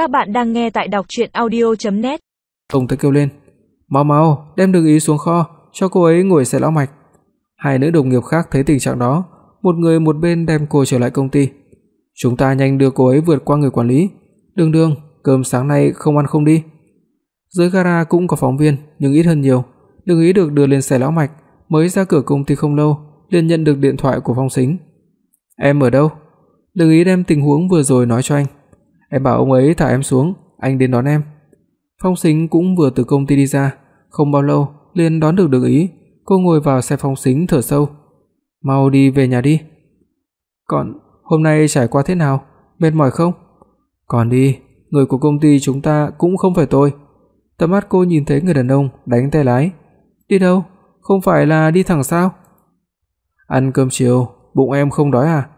Các bạn đang nghe tại đọc audio net Ông ta kêu lên, "Mau mau, đem Đường Ý xuống kho, cho cô ấy ngồi xe lão mạch." Hai nữ đồng nghiệp khác thấy tình trạng đó, một người một bên đem cô trở lại công ty. "Chúng ta nhanh đưa cô ấy vượt qua người quản lý. Đường Đường, cơm sáng nay không ăn không đi." Dưới gara cũng có phóng viên, nhưng ít hơn nhiều. Đường Ý được đưa lên xe lão mạch, mới ra cửa công ty không lâu, liền nhận được điện thoại của Phong Sính. "Em ở đâu?" Đường Ý đem tình huống vừa rồi nói cho anh. "Em bảo ông ấy thả em xuống, anh đến đón em." Phong Sính cũng vừa từ công ty đi ra, không bao lâu liền đón được Đường Ý, cô ngồi vào xe Phong Sính thở sâu. "Mau đi về nhà đi." "Còn hôm nay trải qua thế nào? Mệt mỏi không?" "Còn đi, người của công ty chúng ta cũng không phải tôi." Tầm mắt cô nhìn thấy người đàn ông đánh tay lái. "Đi đâu? Không phải là đi thẳng sao?" "Ăn cơm chiều, bụng em không đói à?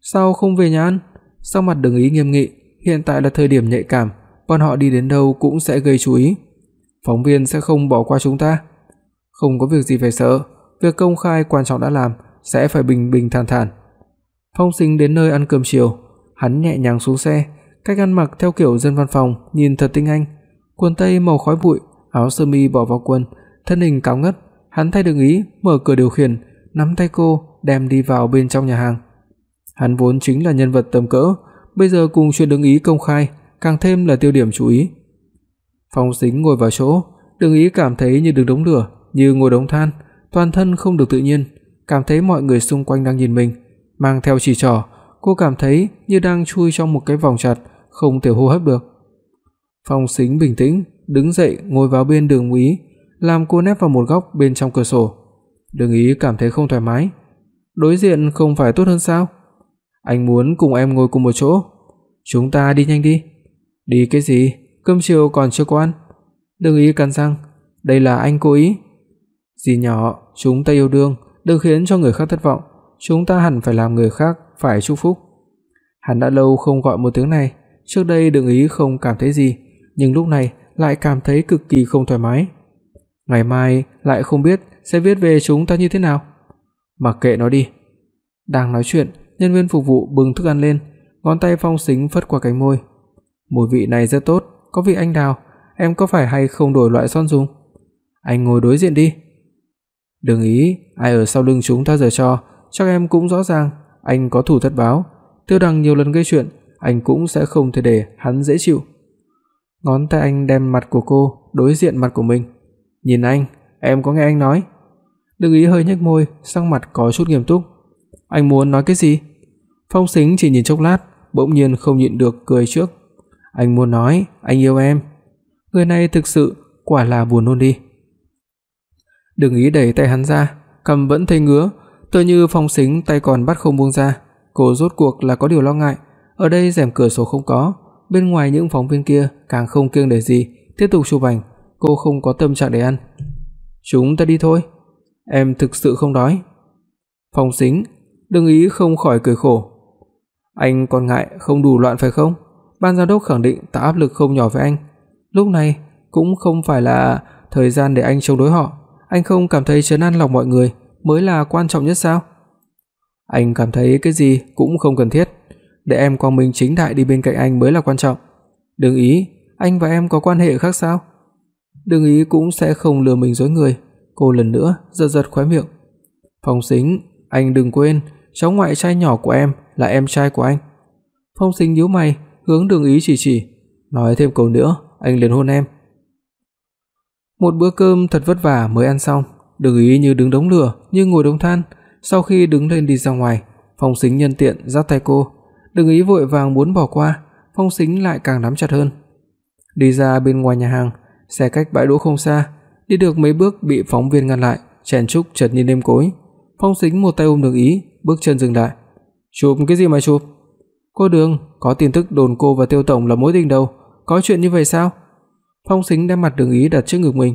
Sao không về nhà ăn?" Sắc mặt Đường Ý nghiêm nghị, hiện tại là thời điểm nhạy cảm, bọn họ đi đến đâu cũng sẽ gây chú ý. Phóng viên sẽ không bỏ qua chúng ta. Không có việc gì phải sợ, việc công khai quan trọng đã làm, sẽ phải bình bình thản thản. Phong Sinh đến nơi ăn cơm chiều, hắn nhẹ nhàng xuống xe, cách ăn mặc theo kiểu dân văn phòng, nhìn thật tinh anh. Quần tây màu khói bụi, áo sơ mi bỏ vào quần, thân hình cao ngất, hắn thay đường ý mở cửa điều khiển, nắm tay cô đem đi vào bên trong nhà hàng. Hắn vốn chính là nhân vật tầm cỡ, bây giờ cùng chuyện đứng ý công khai, càng thêm là tiêu điểm chú ý. Phong Sính ngồi vào chỗ, Đường Ý cảm thấy như đứng đống lửa, như ngồi đống than, toàn thân không được tự nhiên, cảm thấy mọi người xung quanh đang nhìn mình, mang theo chỉ trỏ, cô cảm thấy như đang chui trong một cái vòng chặt, không thể hô hấp được. Phong Sính bình tĩnh, đứng dậy ngồi vào bên Đường Ý, làm cô nép vào một góc bên trong cửa sổ. Đường Ý cảm thấy không thoải mái. Đối diện không phải tốt hơn sao? Anh muốn cùng em ngồi cùng một chỗ. Chúng ta đi nhanh đi. Đi cái gì? Cơm chiều còn chưa có ăn. Đừng ý cắn răng, đây là anh cố ý. Dì nhỏ, chúng ta yêu đương, đừng khiến cho người khác thất vọng, chúng ta hẳn phải làm người khác phải chúc phúc. Hắn đã lâu không gọi một tiếng này, trước đây Đừng ý không cảm thấy gì, nhưng lúc này lại cảm thấy cực kỳ không thoải mái. Ngày mai lại không biết sẽ viết về chúng ta như thế nào. Mặc kệ nó đi. Đang nói chuyện, nhân viên phục vụ bưng thức ăn lên, ngón tay Phong Sính phất qua cánh môi. Mùi vị này rất tốt, có vị anh đào, em có phải hay không đổi loại son dùng? Anh ngồi đối diện đi. Đừng ý, ai ở sau lưng chúng ta giờ cho, chắc em cũng rõ ràng, anh có thủ thất báo, Tiêu Đằng nhiều lần gây chuyện, anh cũng sẽ không thể để hắn dễ chịu. Ngón tay anh đem mặt của cô đối diện mặt của mình. Nhìn anh, em có nghe anh nói? Đừng ý hơi nhếch môi, sang mặt có chút nghiêm túc. Anh muốn nói cái gì? Phong Sính chỉ nhìn chốc lát, bỗng nhiên không nhịn được cười trước. Anh muốn nói anh yêu em. Người này thực sự quả là buồn nôn đi. Đừng ý đẩy tay hắn ra, cầm vẫn thấy ngứa, tựa như Phong Sính tay còn bắt không buông ra. Cô rốt cuộc là có điều lo ngại, ở đây rèm cửa sổ không có, bên ngoài những phóng viên kia càng không kiêng nể gì, tiếp tục chụp ảnh, cô không có tâm trạng để ăn. "Chúng ta đi thôi." "Em thực sự không đói." Phong Sính, Đương ý không khỏi cười khổ. "Anh còn ngại không đủ loạn phải không?" ban giám đốc khẳng định tạo áp lực không nhỏ với anh. Lúc này cũng không phải là thời gian để anh chống đối họ, anh không cảm thấy trấn an lòng mọi người mới là quan trọng nhất sao? Anh cảm thấy cái gì cũng không cần thiết, để em quang minh chính đại đi bên cạnh anh mới là quan trọng. Đừng ý, anh và em có quan hệ khác sao? Đừng ý cũng sẽ không lừa mình dối người, cô lần nữa giật giật khóe miệng. Phong Sính, anh đừng quên, cháu ngoại trai nhỏ của em là em trai của anh. Phong Sinh nhíu mày, hướng Đường Ý chỉ chỉ, nói thêm câu nữa, anh liền hôn em. Một bữa cơm thật vất vả mới ăn xong, Đường Ý như đứng đống lửa, như ngồi đống than, sau khi đứng lên đi ra ngoài, Phong Sính nhân tiện giắt tay cô, Đường Ý vội vàng muốn bỏ qua, Phong Sính lại càng nắm chặt hơn. Đi ra bên ngoài nhà hàng, xe cách bãi đỗ không xa, đi được mấy bước bị phóng viên ngăn lại, chèn chúc chợt nhìn đêm cối. Phong Sính một tay ôm Đường Ý, bước chân dừng lại. "Chụp cái gì mà chụp?" "Cô Đường, có tin tức đồn cô và Tiêu tổng là mối tình đầu, có chuyện như vậy sao?" Phong Sính đem mặt Đường Ý đặt trước ngực mình.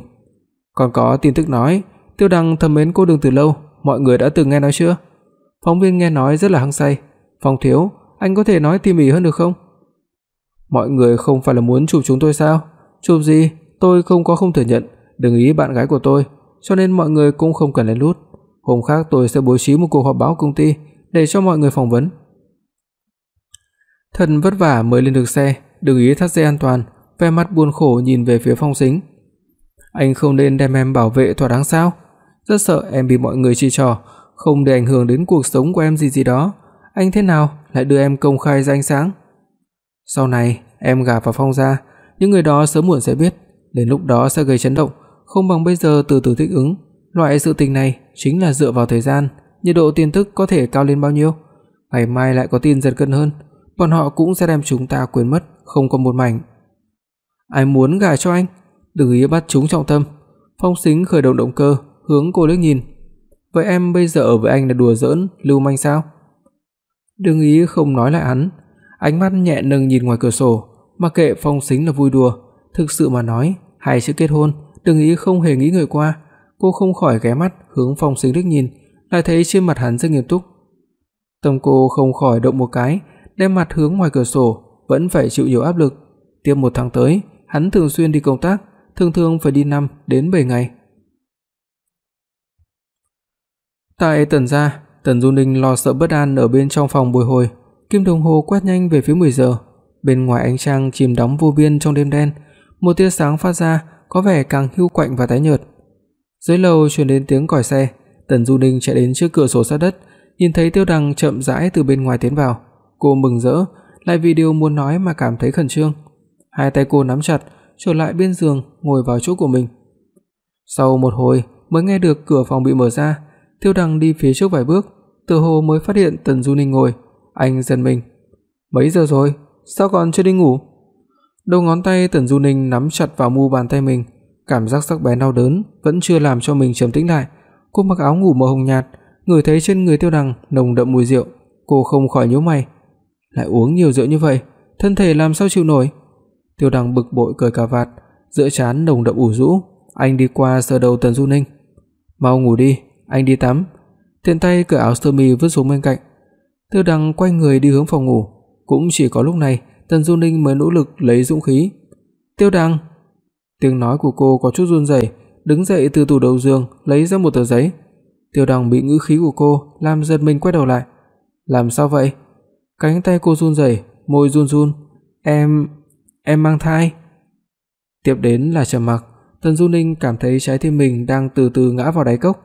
"Còn có tin tức nói Tiêu Đăng thầm mến cô Đường từ lâu, mọi người đã từng nghe nói chưa?" Phóng viên nghe nói rất là hăng say. "Phong thiếu, anh có thể nói tỉ mỉ hơn được không?" "Mọi người không phải là muốn chụp chúng tôi sao? Chụp gì? Tôi không có không thừa nhận, Đường Ý bạn gái của tôi, cho nên mọi người cũng không cần lén lút. Hôm khác tôi sẽ bố trí một cuộc họp báo công ty để cho mọi người phỏng vấn." Thần vất vả mới lên được xe, đừng ý thắt dây an toàn, vẻ mặt buồn khổ nhìn về phía Phong Sính. Anh không nên đem em bảo vệ thỏa đáng sao? Rất sợ em bị mọi người chỉ trỏ, không để ảnh hưởng đến cuộc sống của em gì gì đó. Anh thế nào lại đưa em công khai ra ánh sáng? Sau này em gả vào Phong gia, những người đó sớm muộn sẽ biết, đến lúc đó sẽ gây chấn động, không bằng bây giờ từ từ thích ứng. Loại sự tình này chính là dựa vào thời gian, nhiệt độ tin tức có thể cao lên bao nhiêu, ngày mai lại có tin giật gân hơn, bọn họ cũng sẽ đem chúng ta quên mất, không còn một mảnh. Ai muốn gả cho anh, đừng ý bắt chúng trọng tâm. Phong Sính khởi động động cơ, hướng cô liếc nhìn. Vậy em bây giờ ở với anh là đùa giỡn, lưu manh sao? Đừng ý không nói lại hắn, ánh mắt nhẹ nâng nhìn ngoài cửa sổ, mặc kệ Phong Sính là vui đùa, thực sự mà nói, hai chữ kết hôn, đừng ý không hề nghĩ người qua, cô không khỏi ghé mắt hướng Phong Sinh Đức nhìn, lại thấy trên mặt hắn rất nghiêm túc. Tâm cô không khỏi động một cái, đem mặt hướng ngoài cửa sổ, vẫn phải chịu nhiều áp lực. Tiếp một tháng tới, hắn thường xuyên đi công tác, thường thường phải đi 5 đến 7 ngày. Tại Tần gia, Tần Du Ninh lo sợ bất an ở bên trong phòng bồi hồi, kim đồng hồ quét nhanh về phía 10 giờ. Bên ngoài ánh trăng chìm đắm vô biên trong đêm đen, một tia sáng phát ra có vẻ càng hưu quạnh và tái nhợt. Dưới lầu truyền đến tiếng còi xe, Tần Du Ninh chạy đến trước cửa sổ sát đất, nhìn thấy Tiêu Đằng chậm rãi từ bên ngoài tiến vào. Cô mừng rỡ, lại vì điều muốn nói mà cảm thấy khẩn trương. Hai tay cô nắm chặt, trở lại bên giường, ngồi vào chỗ của mình. Sau một hồi mới nghe được cửa phòng bị mở ra, Tiêu Đằng đi phía trước vài bước, tựa hồ mới phát hiện Tần Du Ninh ngồi, anh giật mình. "Mấy giờ rồi? Sao còn chưa đi ngủ?" Đầu ngón tay Tần Du Ninh nắm chặt vào mu bàn tay mình, cảm giác sắc bén đau đớn vẫn chưa làm cho mình trầm tĩnh lại. Cô mặc áo ngủ màu hồng nhạt, người thấy trên người Tiêu Đằng nồng đậm mùi rượu, cô không khỏi nhíu mày. Lại uống nhiều rượu như vậy, thân thể làm sao chịu nổi? Tiêu Đằng bực bội cởi cà vạt, giữa trán nồng đậm ủ rũ, anh đi qua sờ đầu Tần Du Ninh. "Mau ngủ đi, anh đi tắm." Tiện tay cởi áo sơ mi vứt xuống bên cạnh. Tiêu Đằng quay người đi hướng phòng ngủ, cũng chỉ có lúc này Tần Du Ninh mới nỗ lực lấy dũng khí. "Tiêu Đằng." Tiếng nói của cô có chút run rẩy, đứng dậy từ tủ đầu giường lấy ra một tờ giấy. Tiêu Đằng bị ngữ khí của cô làm giật mình quay đầu lại. "Làm sao vậy?" Cánh tay cô run rẩy, môi run run. "Em, em mang thai." Tiếp đến là trầm mặc, Tần Du Ninh cảm thấy trái tim mình đang từ từ ngã vào đáy cốc.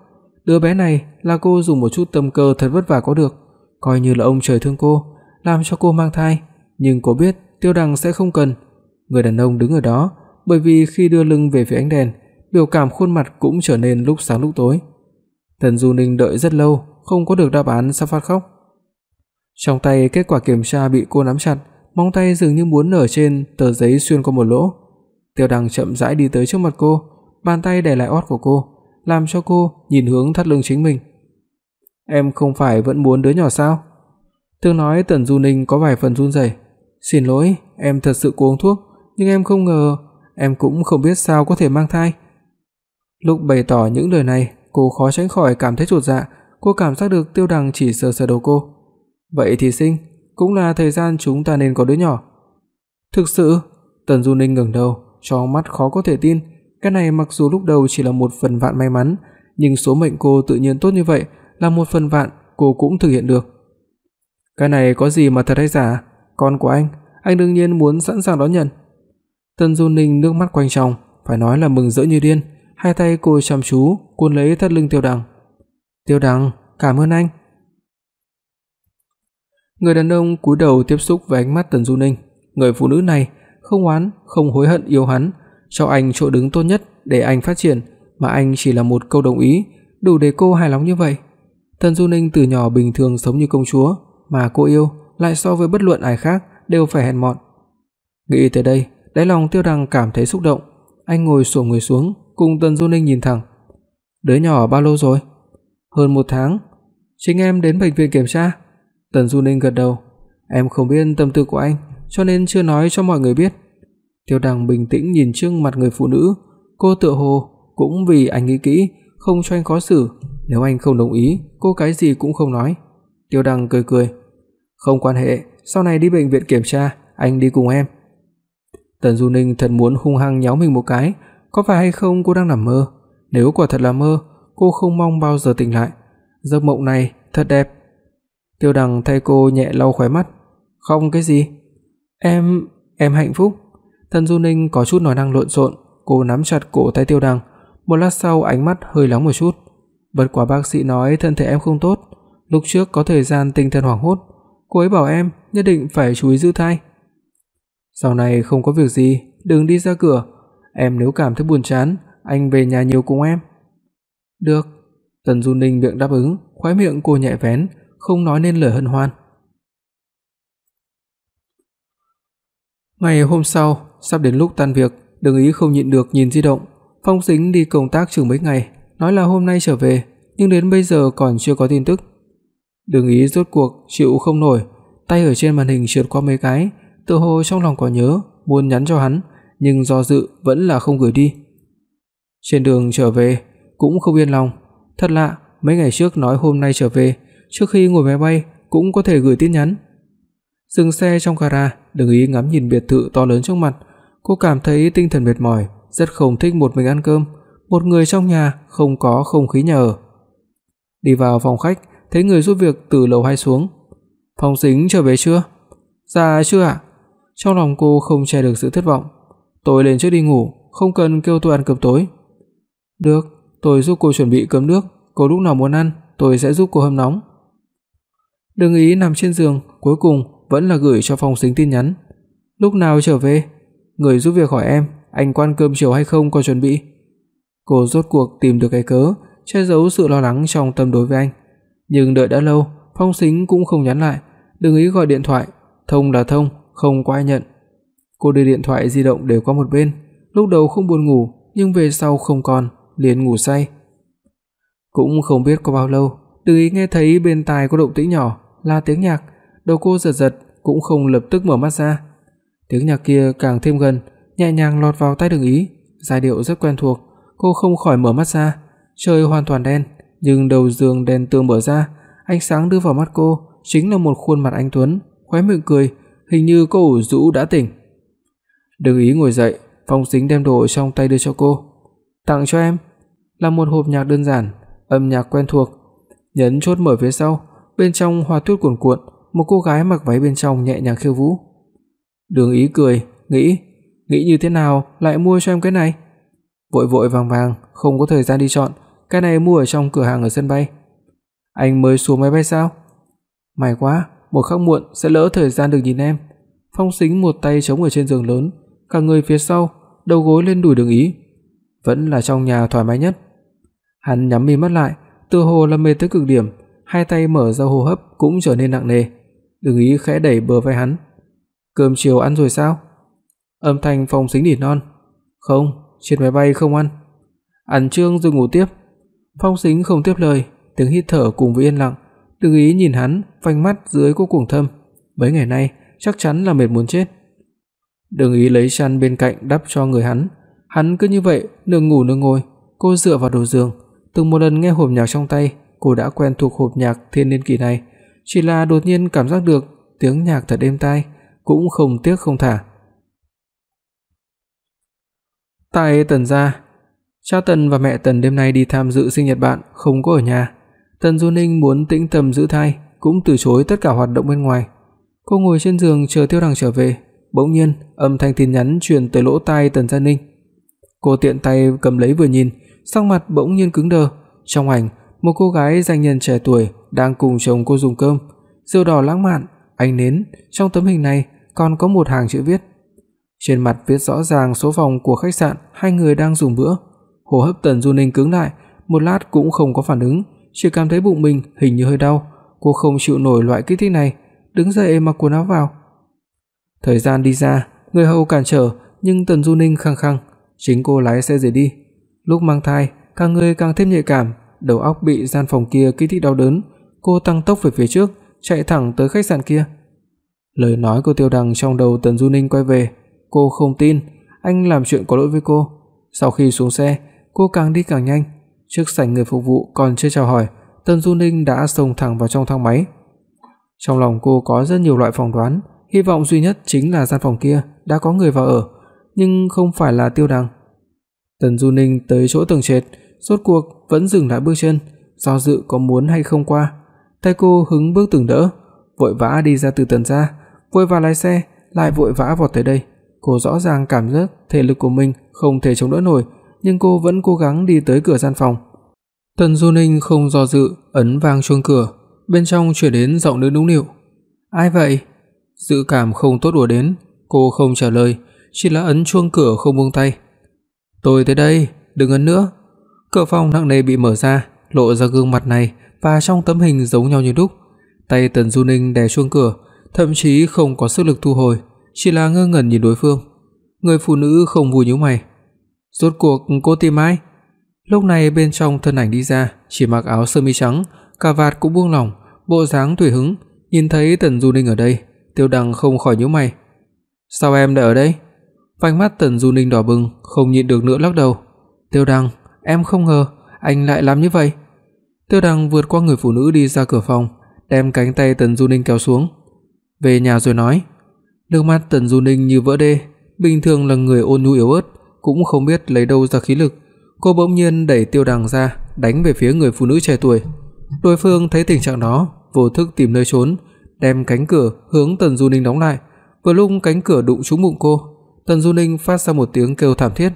Đứa bé này là cô dùng một chút tâm cơ thật vất vả có được, coi như là ông trời thương cô, làm cho cô mang thai, nhưng cô biết Tiêu Đằng sẽ không cần. Người đàn ông đứng ở đó, bởi vì khi đưa lưng về phía ánh đèn, biểu cảm khuôn mặt cũng trở nên lúc sáng lúc tối. Tần Du Ninh đợi rất lâu, không có được đáp án sắp phát khóc. Trong tay kết quả kiểm tra bị cô nắm chặt, móng tay dường như muốn nở trên tờ giấy xuyên qua một lỗ. Tiêu Đằng chậm rãi đi tới trước mặt cô, bàn tay đè lại ót của cô, làm cho cô nhìn hướng thắt lưng chính mình. "Em không phải vẫn muốn đứa nhỏ sao?" Tương nói Tần Du Ninh có vài phần run rẩy. "Xin lỗi, em thật sự uống thuốc, nhưng em không ngờ, em cũng không biết sao có thể mang thai." Lúc bày tỏ những lời này, cô khó tránh khỏi cảm thấy chột dạ, cô cảm giác được Tiêu Đằng chỉ sờ sờ đầu cô. "Vậy thì sinh, cũng là thời gian chúng ta nên có đứa nhỏ." "Thực sự?" Tần Du Ninh ngẩng đầu, trong mắt khó có thể tin, cái này mặc dù lúc đầu chỉ là một phần vạn may mắn, nhưng số mệnh cô tự nhiên tốt như vậy, là một phần vạn cô cũng thực hiện được. Cái này có gì mà thật hay giả? Con của anh, anh đương nhiên muốn sẵn sàng đón nhận. Tần Du Ninh nước mắt quanh tròng, phải nói là mừng rỡ như điên, hai tay cô chăm chú cuốn lấy thắt lưng Tiêu Đằng. "Tiêu Đằng, cảm ơn anh." Người đàn ông cúi đầu tiếp xúc với ánh mắt Tần Du Ninh, người phụ nữ này không oán, không hối hận yêu hắn, cho anh chỗ đứng tốt nhất để anh phát triển, mà anh chỉ là một câu đồng ý, đủ để cô hài lòng như vậy. Tần Du Ninh từ nhỏ bình thường sống như công chúa, mà cô yêu lại so với bất luận ai khác đều phải hèn mọn. Nghĩ tới đây, đáy lòng Tiêu Đằng cảm thấy xúc động, anh ngồi xổm người xuống, cùng Tần Du Ninh nhìn thẳng. "Đứa nhỏ bao lâu rồi?" "Hơn một tháng. Chính em đến bệnh viện kiểm tra." Tần Du Ninh gật đầu. "Em không biết tâm tư của anh, cho nên chưa nói cho mọi người biết." Tiêu Đằng bình tĩnh nhìn trước mặt người phụ nữ, cô tựa hồ cũng vì anh nghĩ kỹ, không cho anh khó xử, nếu anh không đồng ý, cô cái gì cũng không nói. Tiêu Đằng cười cười, "Không quan hệ, sau này đi bệnh viện kiểm tra, anh đi cùng em." Tần Du Ninh thật muốn hung hăng nhéo mình một cái, có phải hay không cô đang nằm mơ? Nếu quả thật là mơ, cô không mong bao giờ tỉnh lại. Giấc mộng này thật đẹp. Tiêu Đằng thay cô nhẹ lau khóe mắt. "Không cái gì? Em Em hạnh phúc. Tần Du Ninh có chút nói năng lộn xộn, cô nắm chặt cổ tay Tiêu Đằng, một lát sau ánh mắt hơi nóng một chút. Bất quá bác sĩ nói thân thể em không tốt, lúc trước có thời gian tinh thần hoảng hốt, cô ấy bảo em nhất định phải chú ý giữ thai. Sau này không có việc gì, đừng đi ra cửa, em nếu cảm thấy buồn chán, anh về nhà nhiều cùng em. Được. Tần Du Ninh miệng đáp ứng, khóe miệng cô nhẹ vén, không nói nên lời hân hoan. Ngày hôm sau, sắp đến lúc tan việc, Đường Ý không nhịn được nhìn di động, Phong Sính đi công tác chừng mấy ngày, nói là hôm nay trở về, nhưng đến bây giờ còn chưa có tin tức. Đường Ý rốt cuộc chịu không nổi, tay ở trên màn hình trượt qua mấy cái, tự hồ trong lòng có nhớ, muốn nhắn cho hắn, nhưng do dự vẫn là không gửi đi. Trên đường trở về cũng không yên lòng, thật lạ, mấy ngày trước nói hôm nay trở về, trước khi ngồi máy bay cũng có thể gửi tin nhắn. Dừng xe trong gara, Đường Ý ngắm nhìn biệt thự to lớn trước mặt, cô cảm thấy tinh thần mệt mỏi, rất không thích một mình ăn cơm, một người trong nhà không có không khí nhà ở. Đi vào phòng khách, thấy người giúp việc từ lầu 2 xuống. "Phong Sính trở về chưa?" "Dạ chưa ạ." Trong lòng cô không che được sự thất vọng. "Tôi lên trước đi ngủ, không cần kêu tôi ăn cơm tối." "Được, tôi giúp cô chuẩn bị cơm nước, cô lúc nào muốn ăn, tôi sẽ giúp cô hâm nóng." Đừng ý nằm trên giường, cuối cùng vẫn là gửi cho Phong Sính tin nhắn. "Lúc nào trở về?" Người giúp việc hỏi em, anh quan cơm chiều hay không có chuẩn bị. Cô rốt cuộc tìm được cái cớ che giấu sự lo lắng trong tâm đối với anh. Nhưng đợi đã lâu, Phong Sính cũng không nhắn lại, đừng ý gọi điện thoại, thông là thông, không có ai nhận. Cô đưa điện thoại di động đều qua một bên, lúc đầu không buồn ngủ, nhưng về sau không còn, liền ngủ say. Cũng không biết có bao lâu, Từ Ý nghe thấy bên tai có động tĩnh nhỏ, là tiếng nhạc, đầu cô giật giật cũng không lập tức mở mắt ra. Tiếng nhạc kia càng thêm gần, nhẹ nhàng lọt vào tai Đường Ý, giai điệu rất quen thuộc, cô không khỏi mở mắt ra. Trời hoàn toàn đen, nhưng đầu giường đèn tường mở ra, ánh sáng đưa vào mắt cô chính là một khuôn mặt anh tuấn, khóe miệng cười, hình như cô ủ rũ đã tỉnh. Đường Ý ngồi dậy, Phong Sính đem đồ trong tay đưa cho cô. "Tặng cho em." Là một hộp nhạc đơn giản, âm nhạc quen thuộc. Nhấn chốt mở phía sau, bên trong hoa tuyết cuồn cuộn, một cô gái mặc váy bên trong nhẹ nhàng khiêu vũ. Đường Ý cười, nghĩ, nghĩ như thế nào lại mua cho em cái này? Vội vội vàng vàng, không có thời gian đi chọn, cái này mua ở trong cửa hàng ở sân bay. Anh mới xuống máy bay sao? May quá, một khắc muộn sẽ lỡ thời gian được nhìn em. Phong Sính một tay chống ở trên giường lớn, cả người phía sau, đầu gối lên đùi Đường Ý. Vẫn là trong nhà thoải mái nhất. Hắn nhắm mi mắt lại, tựa hồ là mệt tới cực điểm, hai tay mở ra hô hấp cũng trở nên nặng nề. Đường Ý khẽ đẩy bờ vai hắn. "Cơm chiều ăn rồi sao?" Âm thanh Phong Sính nỉ non. "Không, trên máy bay không ăn." Ăn trương rồi ngủ tiếp. Phong Sính không tiếp lời, tiếng hít thở cùng với yên lặng, Đường Ý nhìn hắn, phanh mắt dưới cô cuồng thâm, mấy ngày nay chắc chắn là mệt muốn chết. Đường Ý lấy chăn bên cạnh đắp cho người hắn, hắn cứ như vậy nửa ngủ nửa ngồi, cô dựa vào đầu giường, từng một lần nghe hộp nhạc trong tay, cô đã quen thuộc hộp nhạc thiên niên kỳ này, chỉ là đột nhiên cảm giác được tiếng nhạc thật êm tai, cũng không tiếc không thả. Tại Tần gia, cha Tần và mẹ Tần đêm nay đi tham dự sinh nhật bạn, không có ở nhà. Tần Du Ninh muốn tĩnh tâm giữ thai, cũng từ chối tất cả hoạt động bên ngoài. Cô ngồi trên giường chờ Tiêu Đằng trở về, bỗng nhiên âm thanh tin nhắn truyền tới lỗ tai Tần Gia Ninh. Cô tiện tay cầm lấy vừa nhìn, sắc mặt bỗng nhiên cứng đờ. Trong ảnh, một cô gái danh nhân trẻ tuổi đang cùng chồng cô dùng cơm, rượu đỏ lãng mạn, ánh nến, trong tấm hình này còn có một hàng chữ viết. Trên mặt viết rõ ràng số phòng của khách sạn hai người đang dùng bữa. Hô hấp Tần Du Ninh cứng lại, một lát cũng không có phản ứng, chỉ cảm thấy bụng mình hình như hơi đau, cô không chịu nổi loại kích thích này, đứng dậy mặc quần áo vào. Thời gian đi ra, người hầu cản trở, nhưng Tần Du Ninh khăng khăng, chính cô lái xe rời đi. Lúc mang thai, càng người càng thêm nhạy cảm, đầu óc bị gian phòng kia kích thích đau đớn, cô tăng tốc về phía trước, chạy thẳng tới khách sạn kia. Lời nói của Tiêu Đằng trong đầu Tần Du Ninh quay về, cô không tin anh làm chuyện có lỗi với cô. Sau khi xuống xe, cô càng đi càng nhanh, trước sảnh người phục vụ còn chưa chào hỏi, Tần Du Ninh đã xông thẳng vào trong thang máy. Trong lòng cô có rất nhiều loại phỏng đoán, hy vọng duy nhất chính là gian phòng kia đã có người vào ở, nhưng không phải là Tiêu Đằng. Tần Du Ninh tới chỗ tầng trệt, rốt cuộc vẫn dừng lại bước chân, do dự có muốn hay không qua. Tay cô hứng bước từng đỡ, vội vã đi ra từ tầng ra, vội vã lái xe, lại vội vã vọt tới đây. cô rõ ràng cảm giác thể lực của mình không thể chống đỡ nổi, nhưng cô vẫn cố gắng đi tới cửa gian phòng. Tần Du Ninh không do dự, ấn vang chuông cửa, bên trong truyền đến giọng nữ nũng nịu. "Ai vậy?" Dự cảm không tốt ùa đến, cô không trả lời, chỉ là ấn chuông cửa không buông tay. "Tôi tới đây, đừng ấn nữa." Cửa phòng nặng nề bị mở ra, lộ ra gương mặt này và trong tấm hình giống nhau như đúc. Tay Tần Du Ninh đè chuông cửa, thậm chí không có sức lực thu hồi, chỉ là ngơ ngẩn nhìn đối phương. Người phụ nữ không vui nhíu mày. "Rốt cuộc cô tìm ai?" Lúc này bên trong thân ảnh đi ra, chỉ mặc áo sơ mi trắng, cà vạt cũng buông lỏng, bộ dáng tùy hứng, nhìn thấy Tần Du Ninh ở đây, Tiêu Đằng không khỏi nhíu mày. "Sao em lại ở đây?" Vành mắt Tần Du Ninh đỏ bừng, không nhịn được nữa lắc đầu. "Tiêu Đằng, em không ngờ anh lại làm như vậy." Tiêu Đằng vượt qua người phụ nữ đi ra cửa phòng, đem cánh tay Tần Du Ninh kéo xuống. "Về nhà rồi nói." Nước mắt Tần Du Ninh như vỡ đê, bình thường là người ôn nhu yếu ớt, cũng không biết lấy đâu ra khí lực, cô bỗng nhiên đẩy Tiêu Đằng ra, đánh về phía người phụ nữ trẻ tuổi. Đối phương thấy tình trạng đó, vô thức tìm nơi trốn, đem cánh cửa hướng Tần Du Ninh đóng lại. Vừa lúc cánh cửa đụng trúng bụng cô, Tần Du Ninh phát ra một tiếng kêu thảm thiết,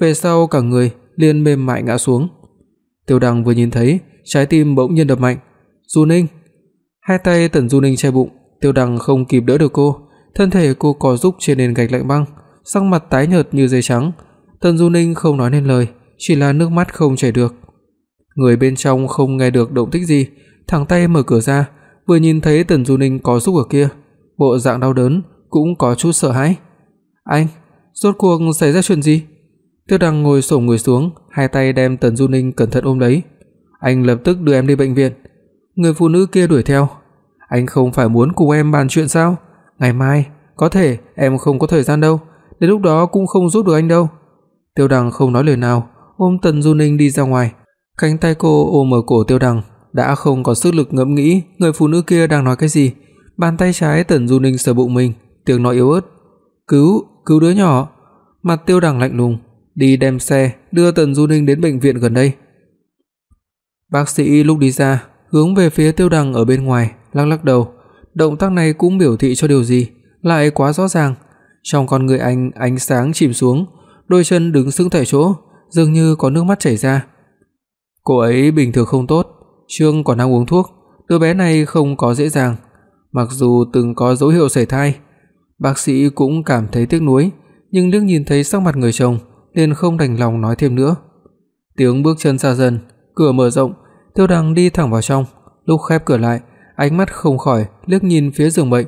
về sau cả người liền mềm mại ngã xuống. Tiêu Đằng vừa nhìn thấy, trái tim bỗng nhiên đập mạnh. "Du Ninh!" Hai tay Tần Du Ninh che bụng, Tiêu Đằng không kịp đỡ được cô, thân thể cô co rúm trên nền gạch lạnh băng, sắc mặt tái nhợt như giấy trắng. Tần Du Ninh không nói nên lời, chỉ là nước mắt không chảy được. Người bên trong không nghe được động tĩnh gì, thẳng tay mở cửa ra, vừa nhìn thấy Tần Du Ninh có giúp ở kia, bộ dạng đau đớn cũng có chút sợ hãi. "Anh, rốt cuộc xảy ra chuyện gì?" Tiêu Đăng ngồi xổm người xuống, hai tay đem Tần Du Ninh cẩn thận ôm lấy. "Anh lập tức đưa em đi bệnh viện." Người phụ nữ kia đuổi theo. "Anh không phải muốn cùng em bàn chuyện sao? Ngày mai, có thể em không có thời gian đâu, đến lúc đó cũng không giúp được anh đâu." Tiêu Đằng không nói lời nào, ôm Tần Du Ninh đi ra ngoài. Cánh tay cô ôm ở cổ Tiêu Đằng, đã không có sức lực ngẫm nghĩ người phụ nữ kia đang nói cái gì. Bàn tay trái Tần Du Ninh sờ bụng mình, tiếng nói yếu ớt, "Cứu, cứu đứa nhỏ." Mặt Tiêu Đằng lạnh lùng, đi đem xe đưa Tần Du Ninh đến bệnh viện gần đây. Bác sĩ lúc đi ra, hướng về phía Tiêu Đằng ở bên ngoài, lắc lắc đầu. Động tác này cũng biểu thị cho điều gì, lại quá rõ ràng. Trong con người anh ánh sáng chìm xuống, đôi chân đứng sững tại chỗ, dường như có nước mắt chảy ra. Cô ấy bình thường không tốt, Trương còn đang uống thuốc, đứa bé này không có dễ dàng, mặc dù từng có dấu hiệu sảy thai, bác sĩ cũng cảm thấy tiếc nuối, nhưng liếc nhìn thấy sắc mặt người chồng, nên không đành lòng nói thêm nữa. Tiếng bước chân xa dần, cửa mở rộng, Tiêu Đằng đi thẳng vào trong, lúc khép cửa lại, ánh mắt không khỏi liếc nhìn phía giường bệnh.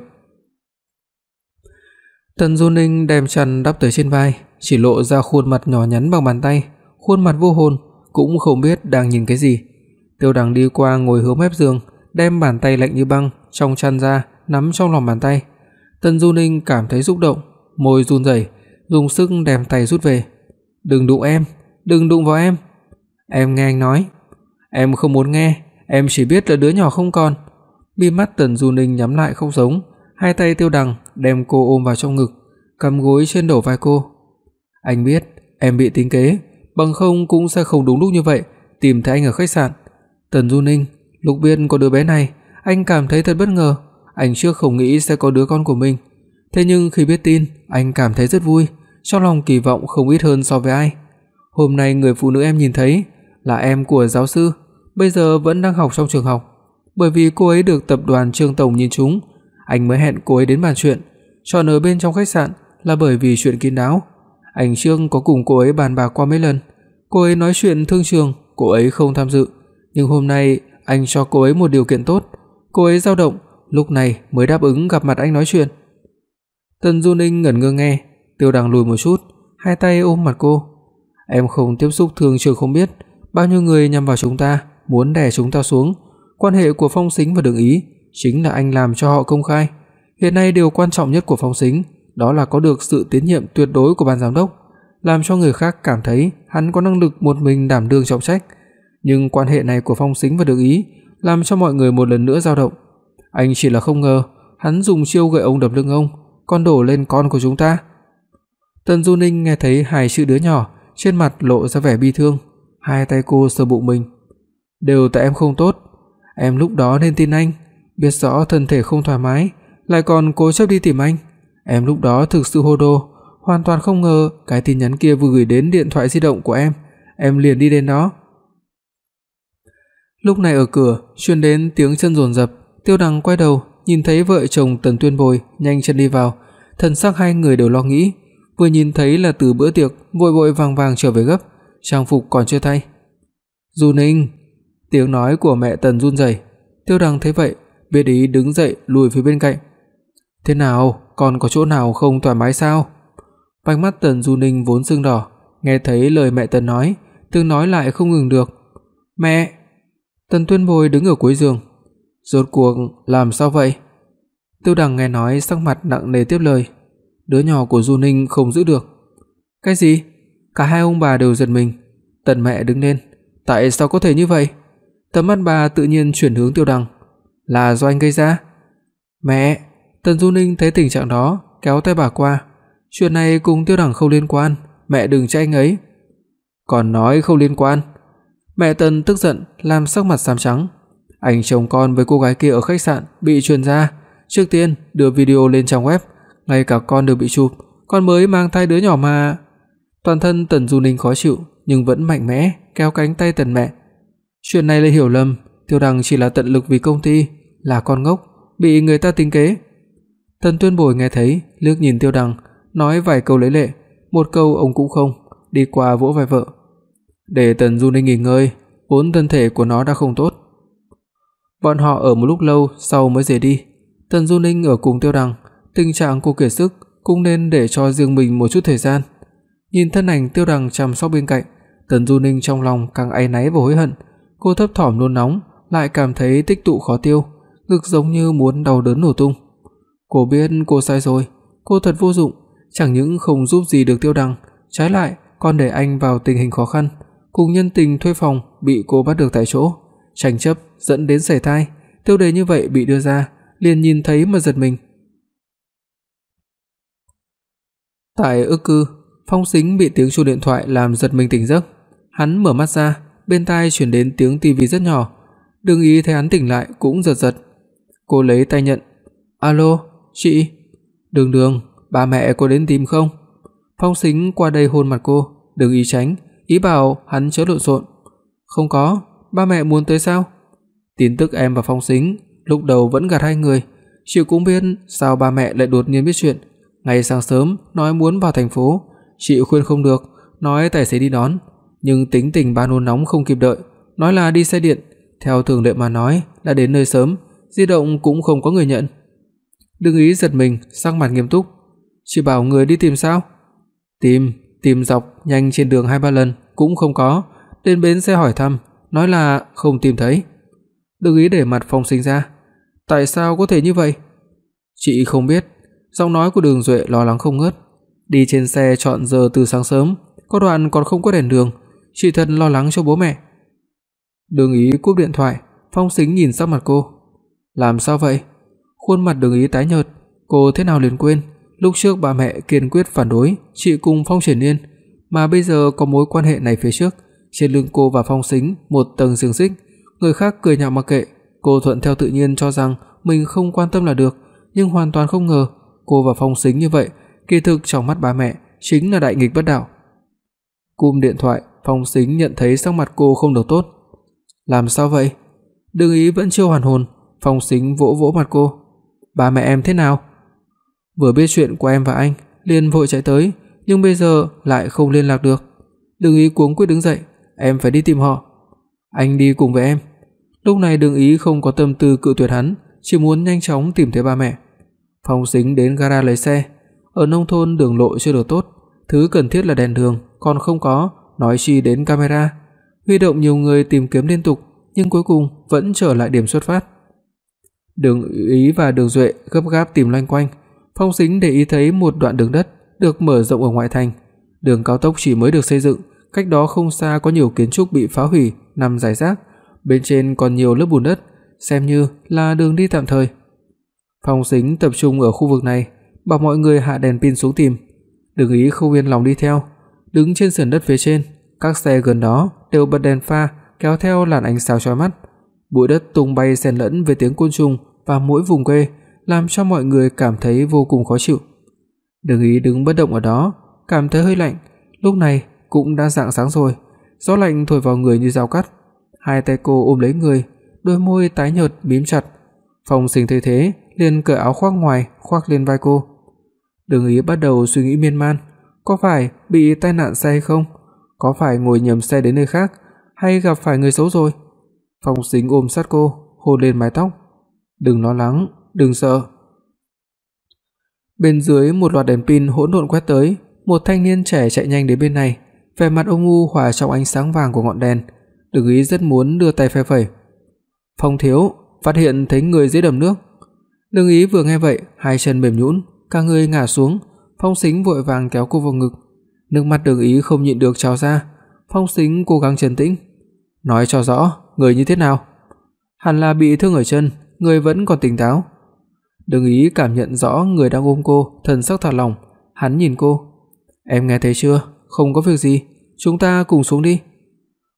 Tần Du Ninh đem chăn đắp tới trên vai, chỉ lộ ra khuôn mặt nhỏ nhắn bằng bàn tay, khuôn mặt vô hồn, cũng không biết đang nhìn cái gì. Tiêu Đằng đi qua ngồi hướng mép giường, đem bàn tay lạnh như băng trong chăn ra, nắm trong lòng bàn tay. Tần Du Ninh cảm thấy xúc động, môi run rẩy, dùng sức đem tay rút về. "Đừng đụng em, đừng đụng vào em." "Em nghe anh nói." "Em không muốn nghe, em chỉ biết là đứa nhỏ không còn." Mi mắt Tần Du Ninh nhắm lại không giống, hai tay Tiêu Đằng đem cô ôm vào trong ngực, cầm gối trên đầu vai cô. "Anh biết em bị tính kế, bằng không cũng sẽ không đúng lúc như vậy tìm thấy anh ở khách sạn." Tần Du Ninh, lúc biết có đứa bé này, anh cảm thấy thật bất ngờ, anh trước không nghĩ sẽ có đứa con của mình. Thế nhưng khi biết tin, anh cảm thấy rất vui, trong lòng kỳ vọng không ít hơn so với ai. Hôm nay người phụ nữ em nhìn thấy là em của giáo sư, bây giờ vẫn đang học trong trường học. Bởi vì cô ấy được tập đoàn Trương tổng nhìn trúng, anh mới hẹn cô ấy đến bàn chuyện. Chọn ở bên trong khách sạn là bởi vì chuyện kín đáo. Anh Trương có cùng cô ấy bàn bạc qua mấy lần. Cô ấy nói chuyện thương trường, cô ấy không tham dự, nhưng hôm nay anh cho cô ấy một điều kiện tốt, cô ấy dao động, lúc này mới đáp ứng gặp mặt anh nói chuyện. Tần Du Ninh ngẩn ngơ nghe, Tiêu Đằng lùi một chút, hai tay ôm mặt cô. Em không tiếp xúc thương trường không biết, bao nhiêu người nhằm vào chúng ta, muốn đè chúng ta xuống, quan hệ của Phong Sính và Đường Ý chính là anh làm cho họ công khai. Hiện nay điều quan trọng nhất của Phong Sính đó là có được sự tín nhiệm tuyệt đối của ban giám đốc, làm cho người khác cảm thấy hắn có năng lực một mình đảm đương trọng trách, nhưng quan hệ này của Phong Sính và Đường Ý làm cho mọi người một lần nữa dao động. Anh chỉ là không ngờ, hắn dùng chiêu gậy ông đập lưng ông, còn đổ lên con của chúng ta. Tần Du Ninh nghe thấy hai chữ đứa nhỏ, trên mặt lộ ra vẻ bi thương, hai tay cô sờ bụng mình. Đều tại em không tốt, em lúc đó nên tin anh, biết rõ thân thể không thoải mái, lại còn cố chấp đi tìm anh. Em lúc đó thực sự hồ đồ, hoàn toàn không ngờ cái tin nhắn kia vừa gửi đến điện thoại di động của em, em liền đi đến đó. Lúc này ở cửa truyền đến tiếng chân dồn dập, Tiêu Đằng quay đầu, nhìn thấy vợ chồng Tần Tuyên Bồi nhanh chân đi vào, thần sắc hai người đều lo nghĩ, vừa nhìn thấy là từ bữa tiệc vội vội vàng vàng trở về gấp, trang phục còn chưa thay. "Du Ninh." Tiếng nói của mẹ Tần run rẩy. Tiêu Đằng thấy vậy, biết ý đứng dậy lùi phía bên cạnh. "Thế nào, còn có chỗ nào không thoải mái sao?" Vành mắt Tần Du Ninh vốn sưng đỏ, nghe thấy lời mẹ Tần nói, từng nói lại không ngừng được. "Mẹ!" Tần Tuyên Bồi đứng ở cuối giường. "Rốt cuộc làm sao vậy?" Tiêu Đằng nghe nói sắc mặt nặng nề tiếp lời, đứa nhỏ của Du Ninh không giữ được. "Cái gì?" Cả hai ông bà đều giật mình. Tần mẹ đứng lên, "Tại sao có thể như vậy?" Tầm mắt bà tự nhiên chuyển hướng Tiêu Đằng, "Là do anh gây ra?" "Mẹ." Tần Du Ninh thấy tình trạng đó, kéo tay bà qua, "Chuyện này cùng Tiêu đẳng không liên quan, mẹ đừng trách anh ấy." Còn nói không liên quan. Mẹ Tần tức giận làm sắc mặt xám trắng. Anh chồng con với cô gái kia ở khách sạn bị truyền ra, trước tiên đưa video lên trang web, ngay cả con đều bị chụp, con mới mang thai đứa nhỏ mà. Toàn thân Tần Du Ninh khó chịu, nhưng vẫn mạnh mẽ kéo cánh tay Tần mẹ. Chuyện này là hiểu lầm, Tiêu Đằng chỉ là tận lực vì công ty, là con ngốc, bị người ta tính kế. Tần Tuyên Bồi nghe thấy, liếc nhìn Tiêu Đằng, nói vài câu lấy lệ, một câu ông cũng không, đi qua vỗ vai vợ. Để Tần Du Ninh nghỉ ngơi, vốn thân thể của nó đã không tốt. Bọn họ ở một lúc lâu sau mới rời đi. Tần Du Ninh ở cùng Tiêu Đằng, tình trạng cô kiệt sức cũng nên để cho riêng mình một chút thời gian. Nhìn thân ảnh Tiêu Đằng chăm sóc bên cạnh, Tần Du Ninh trong lòng càng áy náy và hối hận, cô thấp thỏm nôn nóng, lại cảm thấy tích tụ khó tiêu, ngực giống như muốn đau đớn nổ tung. Cô biết cô sai rồi, cô thật vô dụng, chẳng những không giúp gì được Tiêu Đằng, trái lại còn để anh vào tình hình khó khăn, cùng nhân tình thuê phòng bị cô bắt được tại chỗ, tranh chấp dẫn đến sảy thai, tiêu đề như vậy bị đưa ra, liền nhìn thấy mà giật mình. Tại ức cư, Phong Sính bị tiếng chuông điện thoại làm giật mình tỉnh giấc. Hắn mở mắt ra, bên tai truyền đến tiếng tivi rất nhỏ. Đương ý thấy hắn tỉnh lại cũng giật giật. Cô lấy tay nhận. "Alo, chị." "Đường Đường, ba mẹ có đến tìm không?" Phong Sính qua đây hôn mặt cô, đường ý tránh, ý bảo hắn chớ lộn xộn. "Không có, ba mẹ muốn tới sao?" Tin tức em và Phong Sính lúc đầu vẫn gạt hai người, chị cũng biết sao ba mẹ lại đột nhiên biết chuyện, ngày sáng sớm nói muốn vào thành phố, chị khuyên không được, nói tài xế đi đón, nhưng tính tình ba nôn nóng không kịp đợi, nói là đi xe điện, theo thường lệ mà nói đã đến nơi sớm, di động cũng không có người nhận. Đừng ý giật mình, sắc mặt nghiêm túc, "Chị bảo người đi tìm sao?" "Tìm, tìm dọc nhanh trên đường hai ba lần cũng không có, đến bến xe hỏi thăm, nói là không tìm thấy." Đừng ý để mặt Phong Sinh ra, "Tại sao có thể như vậy?" "Chị không biết." Giọng nói của Đường Duệ lo lắng không ngớt. Đi trên xe chọn giờ từ sáng sớm, có đoạn còn không có đèn đường, chị thật lo lắng cho bố mẹ. Đường Ý cúp điện thoại, Phong Sính nhìn sắc mặt cô. "Làm sao vậy?" Khuôn mặt Đường Ý tái nhợt, cô thế nào liền quên, lúc trước bà mẹ kiên quyết phản đối chị cùng Phong Triển Nhiên, mà bây giờ có mối quan hệ này phía trước, trên lưng cô và Phong Sính một tầng xiềng xích, người khác cười nhạo mặc kệ, cô thuận theo tự nhiên cho rằng mình không quan tâm là được, nhưng hoàn toàn không ngờ, cô và Phong Sính như vậy, kỳ thực trong mắt bà mẹ chính là đại nghịch bất đạo. Cúp điện thoại, Phong Sính nhận thấy sắc mặt cô không được tốt. "Làm sao vậy?" Đường Ý vẫn chưa hoàn hồn, Phong Sính vỗ vỗ mặt cô. "Ba mẹ em thế nào?" Vừa biết chuyện của em và anh, liền vội chạy tới, nhưng bây giờ lại không liên lạc được. Đường Ý cuống quýt đứng dậy, "Em phải đi tìm họ." "Anh đi cùng với em." Lúc này Đường Ý không có tâm tư cự tuyệt hắn, chỉ muốn nhanh chóng tìm thấy ba mẹ. Phong Sính đến gara lấy xe, ở nông thôn đường lộ chưa được tốt, thứ cần thiết là đèn đường còn không có, nói chi đến camera. Huy động nhiều người tìm kiếm liên tục, nhưng cuối cùng vẫn trở lại điểm xuất phát. Đường Ý và Đường Duệ gấp gáp tìm loanh quanh, Phong Sính để ý thấy một đoạn đường đất được mở rộng ở ngoại thành, đường cao tốc chỉ mới được xây dựng, cách đó không xa có nhiều kiến trúc bị phá hủy nằm rải rác, bên trên còn nhiều lớp bùn đất, xem như là đường đi tạm thời. Phong Sính tập trung ở khu vực này, bảo mọi người hạ đèn pin xuống tìm, đường ý không yên lòng đi theo, đứng trên sườn đất phía trên, các xe gần đó đều bật đèn pha kéo theo làn ánh sao chói mắt. Bụi đất tung bay xen lẫn với tiếng côn trùng và mỗi vùng quê, làm cho mọi người cảm thấy vô cùng khó chịu. Đường Ý đứng bất động ở đó, cảm thấy hơi lạnh, lúc này cũng đã rạng sáng rồi, gió lạnh thổi vào người như dao cắt. Hai tay cô ôm lấy người, đôi môi tái nhợt mím chặt. Phong Sinh thấy thế, liền cởi áo khoác ngoài khoác lên vai cô. Đường Ý bắt đầu suy nghĩ miên man, có phải bị tai nạn xe hay không? Có phải ngồi nhầm xe đến nơi khác hay gặp phải người xấu rồi? Phong Sính ôm sát cô, hôn lên mái tóc. "Đừng lo lắng, đừng sợ." Bên dưới một loạt đèn pin hỗn độn quét tới, một thanh niên trẻ chạy nhanh đến bên này, vẻ mặt ông u hòa trong ánh sáng vàng của ngọn đèn, Đường Ý rất muốn đưa tay phe phẩy. "Phong thiếu, phát hiện thấy người dưới đầm nước." Đường Ý vừa nghe vậy, hai chân mềm nhũn, cả người ngã xuống, Phong Sính vội vàng kéo cô vào ngực. Nước mắt Đường Ý không nhịn được trào ra. Phong Sính cố gắng trấn tĩnh, nói cho rõ, người như thế nào? Hẳn là bị thương ở chân, người vẫn còn tỉnh táo. Đường Ý cảm nhận rõ người đang ôm cô, thần sắc thả lỏng, hắn nhìn cô. "Em nghe thấy chưa? Không có việc gì, chúng ta cùng xuống đi."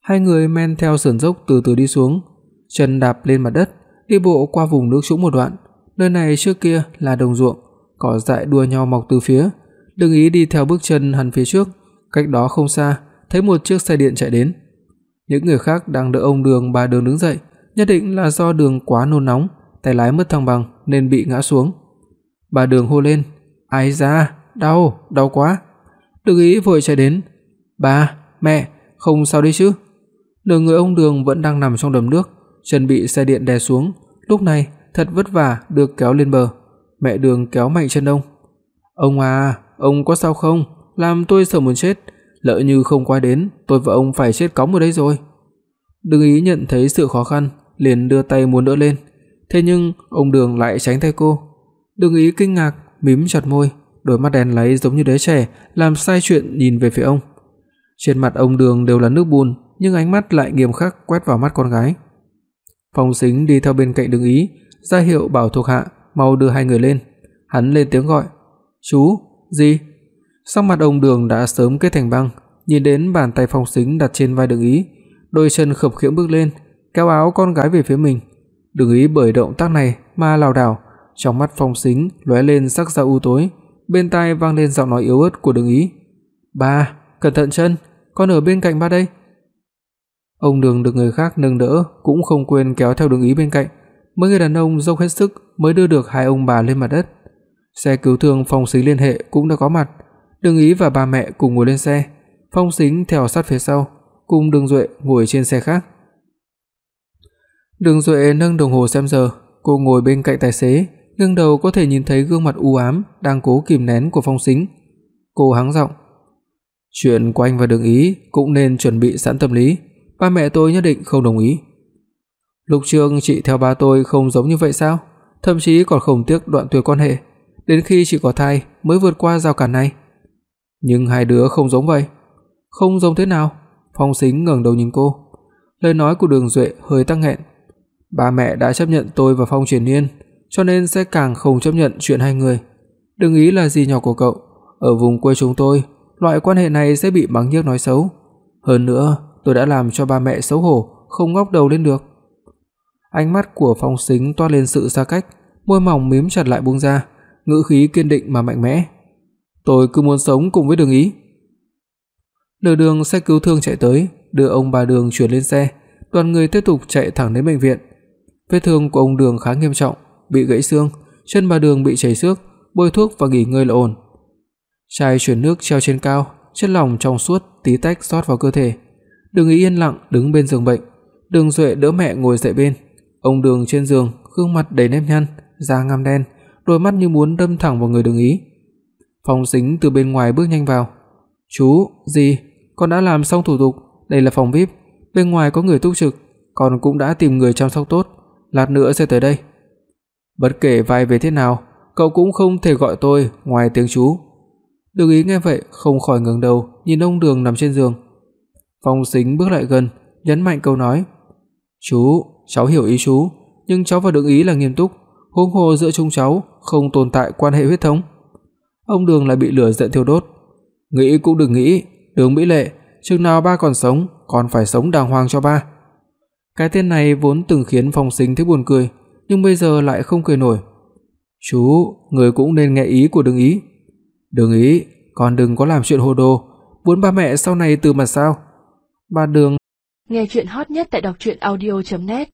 Hai người men theo sườn dốc từ từ đi xuống, chân đạp lên mặt đất, đi bộ qua vùng nước trũng một đoạn. Nơi này trước kia là đồng ruộng, cỏ dại đua nhau mọc từ phía đừng Ý đi theo bước chân hắn phía trước, cách đó không xa, thấy một chiếc xe điện chạy đến. Những người khác đang đợi ông Đường bà Đường đứng dậy, nhất định là do Đường quá nôn nóng, tay lái mất thăng bằng nên bị ngã xuống. Bà Đường hô lên, "Ai da, đau, đau quá." Đường Ý vội chạy đến, "Ba, mẹ, không sao đấy chứ?" Nửa người ông Đường vẫn đang nằm trong đầm nước, chân bị xe điện đè xuống, lúc này thật vất vả được kéo lên bờ. Mẹ Đường kéo mạnh chân ông. "Ông à, ông có sao không? Làm tôi sợ muốn chết, lỡ như không qua đến, tôi và ông phải chết cóng ở đây rồi." Đường Ý nhận thấy sự khó khăn, liền đưa tay muốn đỡ lên, thế nhưng ông Đường lại tránh tay cô. Đường Ý kinh ngạc, mím chặt môi, đôi mắt đen láy giống như đứa trẻ làm sai chuyện nhìn về phía ông. Trên mặt ông Đường đều là nước bùn, nhưng ánh mắt lại nghiêm khắc quét vào mắt con gái. Phong Sính đi theo bên cạnh Đường Ý, ra hiệu bảo thuộc hạ mau đưa hai người lên. Hắn lên tiếng gọi, "Chú, gì?" Sắc mặt ông Đường đã sớm kết thành băng, nhìn đến bàn tay Phong Sính đặt trên vai Đường Ý, đôi chân khập khiễng bước lên, kéo áo con gái về phía mình. Đường Ý bởi động tác này mà lảo đảo, trong mắt Phong Sính lóe lên sắc ra u tối, bên tai vang lên giọng nói yếu ớt của Đường Ý. "Ba, cẩn thận chân, con ở bên cạnh ba đây." Ông Đường được người khác nâng đỡ, cũng không quên kéo theo Đường Ý bên cạnh. Mấy người đàn ông dốc hết sức mới đưa được hai ông bà lên mặt đất. Xe cứu thương Phong Sính liên hệ cũng đã có mặt, Đường Ý và ba mẹ cùng ngồi lên xe, Phong Sính theo sát phía sau, cùng Đường Duệ ngồi trên xe khác. Đường Duệ nâng đồng hồ xem giờ, cô ngồi bên cạnh tài xế, ngẩng đầu có thể nhìn thấy gương mặt u ám đang cố kìm nén của Phong Sính. Cô hắng giọng, "Chuyện của anh và Đường Ý cũng nên chuẩn bị sẵn tâm lý, ba mẹ tôi nhất định không đồng ý." lục trương chị theo ba tôi không giống như vậy sao? Thậm chí còn không tiếc đoạn tuyệt quan hệ, đến khi chị có thai mới vượt qua rào cản này. Nhưng hai đứa không giống vậy. Không giống thế nào? Phong Sính ngẩng đầu nhìn cô. Lời nói của Đường Duệ hơi tăng nghẹn. Ba mẹ đã chấp nhận tôi và Phong Triển Nhiên, cho nên sẽ càng không chấp nhận chuyện hai người. Đừng ý là gì nhỏ của cậu, ở vùng quê chúng tôi, loại quan hệ này sẽ bị mắng nhiếc nói xấu. Hơn nữa, tôi đã làm cho ba mẹ xấu hổ, không ngóc đầu lên được. Ánh mắt của Phong Sính toát lên sự xa cách, môi mỏng mím chặt lại buông ra, ngữ khí kiên định mà mạnh mẽ. Tôi cứ muốn sống cùng với Đường Ý. Lữ đường xe cứu thương chạy tới, đưa ông bà Đường chuyển lên xe, đoàn người tiếp tục chạy thẳng đến bệnh viện. Vết thương của ông Đường khá nghiêm trọng, bị gãy xương, chân bà Đường bị chảy xước, bôi thuốc và nghỉ ngơi là ổn. Chai chuyển nước treo trên cao, chất lỏng trong suốt tí tách rót vào cơ thể. Đường Ý yên lặng đứng bên giường bệnh, Đường Duệ đỡ mẹ ngồi dậy bên. Ông Đường trên giường, gương mặt đầy nếp nhăn, da ngăm đen, đôi mắt như muốn đâm thẳng vào người Đường Ý. Phong Sính từ bên ngoài bước nhanh vào. "Chú, gì? Con đã làm xong thủ tục, đây là phòng VIP, bên ngoài có người túc trực, con cũng đã tìm người chăm sóc tốt, lát nữa sẽ tới đây." Bất kể vai về thế nào, cậu cũng không thể gọi tôi ngoài tiếng chú. Đường Ý nghe vậy không khỏi ngẩng đầu, nhìn ông Đường nằm trên giường. Phong Sính bước lại gần, nhấn mạnh câu nói: "Chú, cháu hiểu ý chú, nhưng cháu và Đường Ý là nghiêm túc, huống hồ giữa chúng cháu không tồn tại quan hệ huyết thống." Ông Đường lại bị lửa giận thiêu đốt. Nghĩ cũng đừng nghĩ, Đường Mỹ Lệ, chừng nào ba còn sống, còn phải sống đàng hoàng cho ba. Cái tên này vốn từng khiến Phong Sính thấy buồn cười, nhưng bây giờ lại không cười nổi. "Chú, người cũng nên nghe ý của Đường Ý." Đường ý, con đừng có làm chuyện hồ đồ, muốn ba mẹ sau này từ mặt sao? Bà Đường Nghe chuyện hot nhất tại đọc truyện audio net